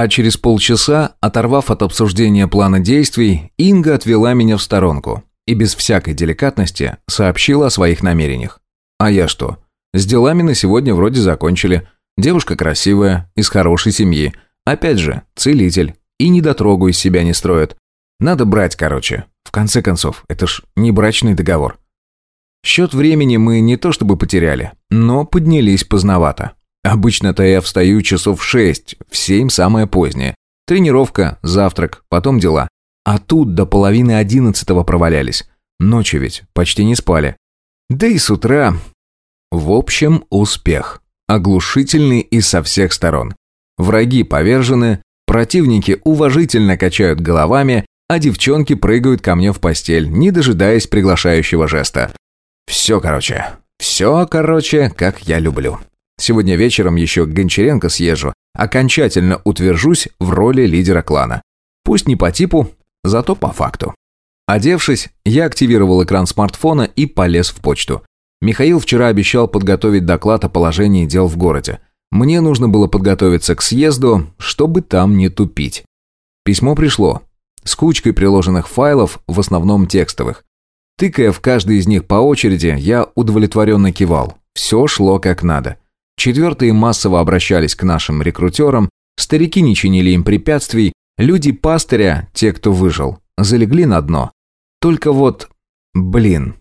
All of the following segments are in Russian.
А через полчаса, оторвав от обсуждения плана действий, Инга отвела меня в сторонку и без всякой деликатности сообщила о своих намерениях. А я что? С делами на сегодня вроде закончили. Девушка красивая, из хорошей семьи. Опять же, целитель. И недотрогу из себя не строит. Надо брать, короче. В конце концов, это ж не брачный договор. Счет времени мы не то чтобы потеряли, но поднялись поздновато. Обычно-то я встаю часов в шесть, в семь самое позднее. Тренировка, завтрак, потом дела. А тут до половины одиннадцатого провалялись. Ночью ведь почти не спали. Да и с утра. В общем, успех. Оглушительный и со всех сторон. Враги повержены, противники уважительно качают головами, а девчонки прыгают ко мне в постель, не дожидаясь приглашающего жеста. Все, короче. Все, короче, как я люблю. Сегодня вечером еще к Гончаренко съезжу, окончательно утвержусь в роли лидера клана. Пусть не по типу, зато по факту. Одевшись, я активировал экран смартфона и полез в почту. Михаил вчера обещал подготовить доклад о положении дел в городе. Мне нужно было подготовиться к съезду, чтобы там не тупить. Письмо пришло. С кучкой приложенных файлов, в основном текстовых. Тыкая в каждый из них по очереди, я удовлетворенно кивал. Все шло как надо. Четвертые массово обращались к нашим рекрутерам, старики не чинили им препятствий, люди пастыря, те, кто выжил, залегли на дно. Только вот, блин.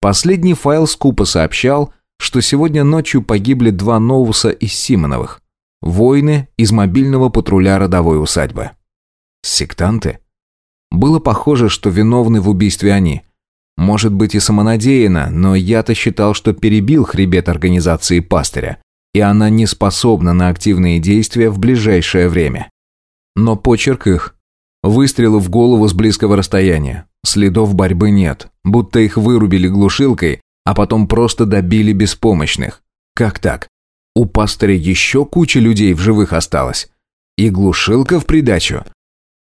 Последний файл скупо сообщал, что сегодня ночью погибли два Ноуса из Симоновых. Воины из мобильного патруля родовой усадьбы. Сектанты? Было похоже, что виновны в убийстве они. Может быть и самонадеянно, но я-то считал, что перебил хребет организации пастыря, и она не способна на активные действия в ближайшее время. Но почерк их. Выстрелы в голову с близкого расстояния. Следов борьбы нет, будто их вырубили глушилкой, а потом просто добили беспомощных. Как так? У пастыря еще куча людей в живых осталось. И глушилка в придачу.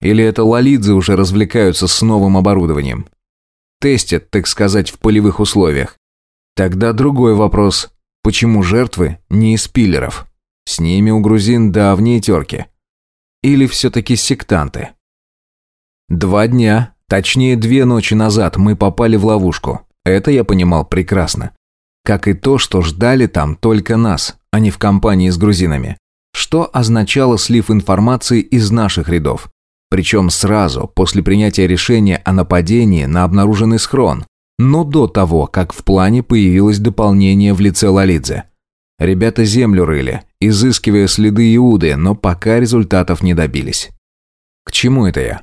Или это лолидзы уже развлекаются с новым оборудованием? Тестят, так сказать, в полевых условиях. Тогда другой вопрос. Почему жертвы не из пиллеров? С ними у грузин давние терки. Или все-таки сектанты? Два дня, точнее две ночи назад мы попали в ловушку. Это я понимал прекрасно. Как и то, что ждали там только нас, а не в компании с грузинами. Что означало слив информации из наших рядов. Причем сразу, после принятия решения о нападении на обнаруженный схрон, но до того, как в плане появилось дополнение в лице Лолидзе. Ребята землю рыли, изыскивая следы Иуды, но пока результатов не добились. К чему это я?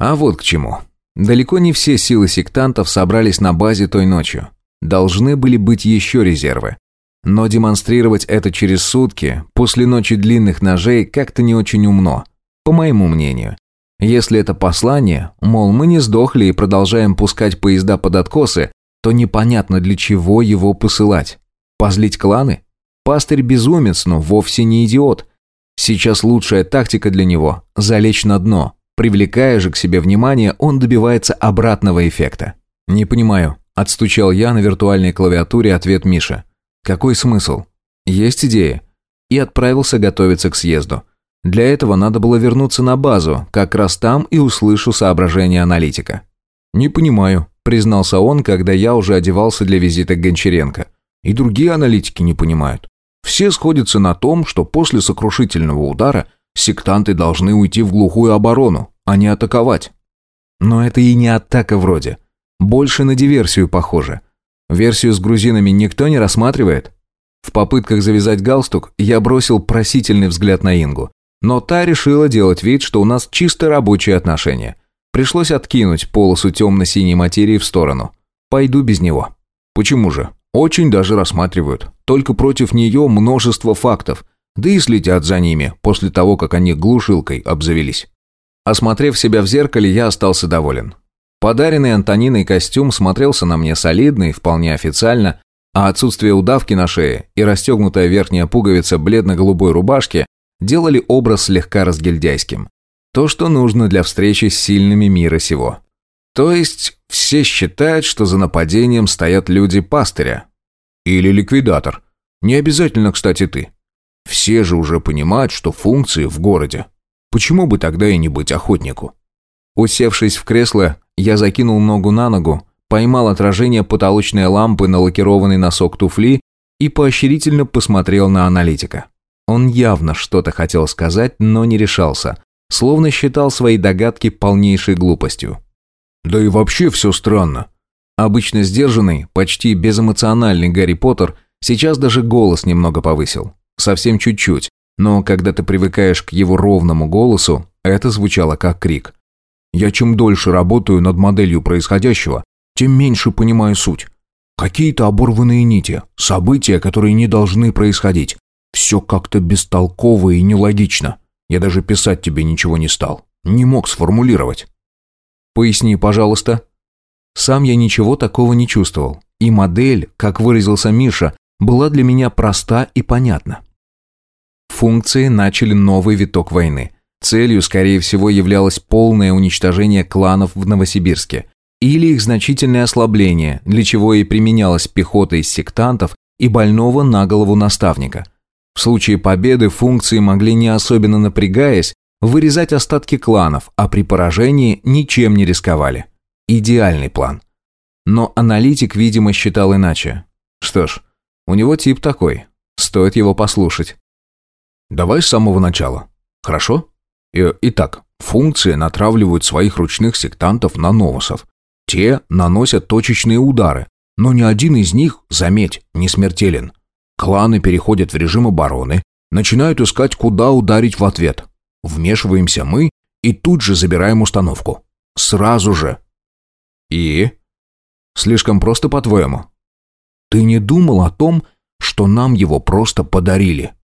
А вот к чему. Далеко не все силы сектантов собрались на базе той ночью. Должны были быть еще резервы. Но демонстрировать это через сутки, после ночи длинных ножей, как-то не очень умно, по моему мнению. Если это послание, мол, мы не сдохли и продолжаем пускать поезда под откосы, то непонятно для чего его посылать. Позлить кланы? Пастырь безумец, но вовсе не идиот. Сейчас лучшая тактика для него – залечь на дно. Привлекая же к себе внимание, он добивается обратного эффекта. «Не понимаю», – отстучал я на виртуальной клавиатуре ответ Миша. «Какой смысл? Есть идея?» И отправился готовиться к съезду. Для этого надо было вернуться на базу, как раз там и услышу соображения аналитика. «Не понимаю», – признался он, когда я уже одевался для визита к Гончаренко. «И другие аналитики не понимают. Все сходятся на том, что после сокрушительного удара сектанты должны уйти в глухую оборону, а не атаковать». Но это и не атака вроде. Больше на диверсию похоже. Версию с грузинами никто не рассматривает. В попытках завязать галстук я бросил просительный взгляд на Ингу. Но та решила делать вид, что у нас чисто рабочие отношения. Пришлось откинуть полосу темно-синей материи в сторону. Пойду без него. Почему же? Очень даже рассматривают. Только против нее множество фактов. Да и следят за ними, после того, как они глушилкой обзавелись. Осмотрев себя в зеркале, я остался доволен. Подаренный Антониной костюм смотрелся на мне солидно и вполне официально, а отсутствие удавки на шее и расстегнутая верхняя пуговица бледно-голубой рубашки делали образ слегка разгильдяйским. То, что нужно для встречи с сильными мира сего. То есть все считают, что за нападением стоят люди пастыря. Или ликвидатор. Не обязательно, кстати, ты. Все же уже понимают, что функции в городе Почему бы тогда и не быть охотнику? Усевшись в кресло, я закинул ногу на ногу, поймал отражение потолочной лампы на лакированный носок туфли и поощрительно посмотрел на аналитика. Он явно что-то хотел сказать, но не решался, словно считал свои догадки полнейшей глупостью. «Да и вообще все странно». Обычно сдержанный, почти безэмоциональный Гарри Поттер сейчас даже голос немного повысил. Совсем чуть-чуть, но когда ты привыкаешь к его ровному голосу, это звучало как крик. «Я чем дольше работаю над моделью происходящего, тем меньше понимаю суть. Какие-то оборванные нити, события, которые не должны происходить. Все как-то бестолково и нелогично. Я даже писать тебе ничего не стал. Не мог сформулировать. Поясни, пожалуйста. Сам я ничего такого не чувствовал. И модель, как выразился Миша, была для меня проста и понятна. Функции начали новый виток войны. Целью, скорее всего, являлось полное уничтожение кланов в Новосибирске или их значительное ослабление, для чего и применялась пехота из сектантов и больного на голову наставника. В случае победы функции могли не особенно напрягаясь вырезать остатки кланов, а при поражении ничем не рисковали. Идеальный план. Но аналитик, видимо, считал иначе. Что ж, у него тип такой. Стоит его послушать. Давай с самого начала. Хорошо? И, итак, функции натравливают своих ручных сектантов на новосов. Те наносят точечные удары, но ни один из них, заметь, не смертелен. Кланы переходят в режим обороны, начинают искать, куда ударить в ответ. Вмешиваемся мы и тут же забираем установку. Сразу же. И? Слишком просто, по-твоему? Ты не думал о том, что нам его просто подарили?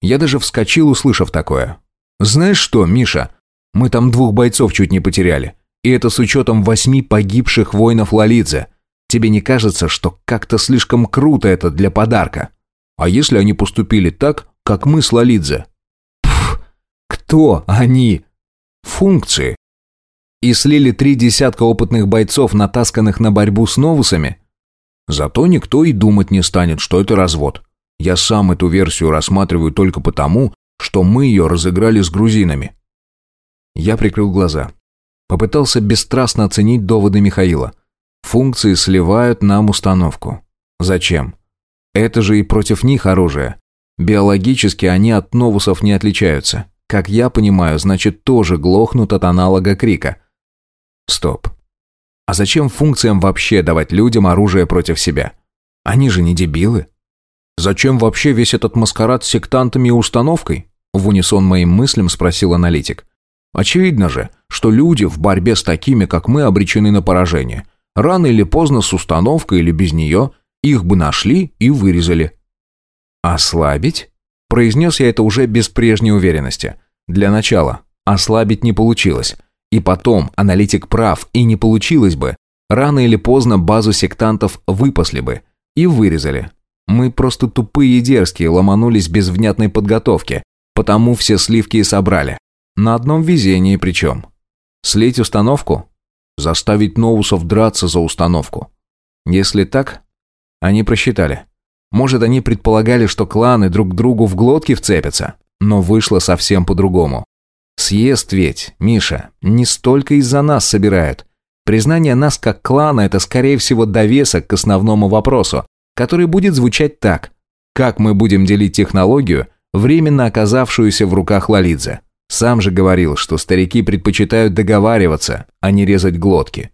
Я даже вскочил, услышав такое. Знаешь что, Миша, мы там двух бойцов чуть не потеряли. И это с учетом восьми погибших воинов Лолидзе. Тебе не кажется, что как-то слишком круто это для подарка? А если они поступили так, как мы с Лолидзе? Пф, кто они? Функции. И слили три десятка опытных бойцов, натасканных на борьбу с новусами? Зато никто и думать не станет, что это развод. Я сам эту версию рассматриваю только потому, что мы ее разыграли с грузинами. Я прикрыл глаза. Попытался бесстрастно оценить доводы Михаила. Функции сливают нам установку. Зачем? Это же и против них оружие. Биологически они от новусов не отличаются. Как я понимаю, значит тоже глохнут от аналога крика. Стоп. А зачем функциям вообще давать людям оружие против себя? Они же не дебилы. Зачем вообще весь этот маскарад с сектантами и установкой? В унисон моим мыслям спросил аналитик. Очевидно же, что люди в борьбе с такими, как мы, обречены на поражение. Рано или поздно с установкой или без нее их бы нашли и вырезали. «Ослабить?» Произнес я это уже без прежней уверенности. Для начала, ослабить не получилось. И потом, аналитик прав, и не получилось бы. Рано или поздно базу сектантов выпасли бы. И вырезали. Мы просто тупые и дерзкие, ломанулись без внятной подготовки. Потому все сливки и собрали. На одном везении причем. Слить установку? Заставить Ноусов драться за установку. Если так, они просчитали. Может, они предполагали, что кланы друг к другу в глотки вцепятся, но вышло совсем по-другому. Съезд ведь, Миша, не столько из-за нас собирают. Признание нас как клана – это, скорее всего, довесок к основному вопросу, который будет звучать так. Как мы будем делить технологию, временно оказавшуюся в руках Лолидзе? Сам же говорил, что старики предпочитают договариваться, а не резать глотки.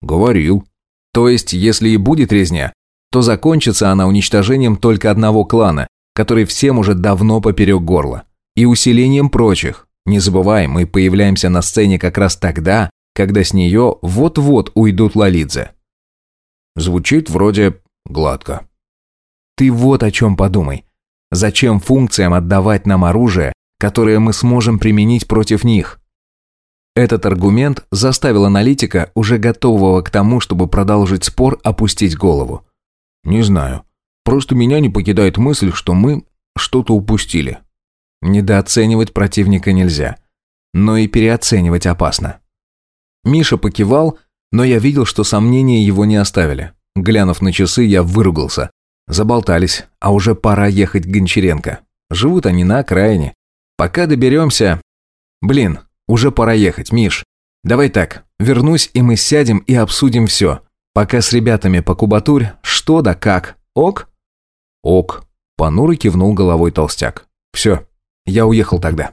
Говорил. То есть, если и будет резня, то закончится она уничтожением только одного клана, который всем уже давно поперек горла, и усилением прочих. Не забывай, мы появляемся на сцене как раз тогда, когда с нее вот-вот уйдут Лолидзе. Звучит вроде гладко. Ты вот о чем подумай. Зачем функциям отдавать нам оружие, которые мы сможем применить против них. Этот аргумент заставил аналитика, уже готового к тому, чтобы продолжить спор, опустить голову. «Не знаю. Просто меня не покидает мысль, что мы что-то упустили». Недооценивать противника нельзя. Но и переоценивать опасно. Миша покивал, но я видел, что сомнения его не оставили. Глянув на часы, я выругался. Заболтались, а уже пора ехать к Гончаренко. Живут они на окраине. Пока доберемся... Блин, уже пора ехать, Миш. Давай так, вернусь, и мы сядем и обсудим все. Пока с ребятами по кубатурь, что да как. Ок? Ок. Понурый кивнул головой толстяк. Все, я уехал тогда.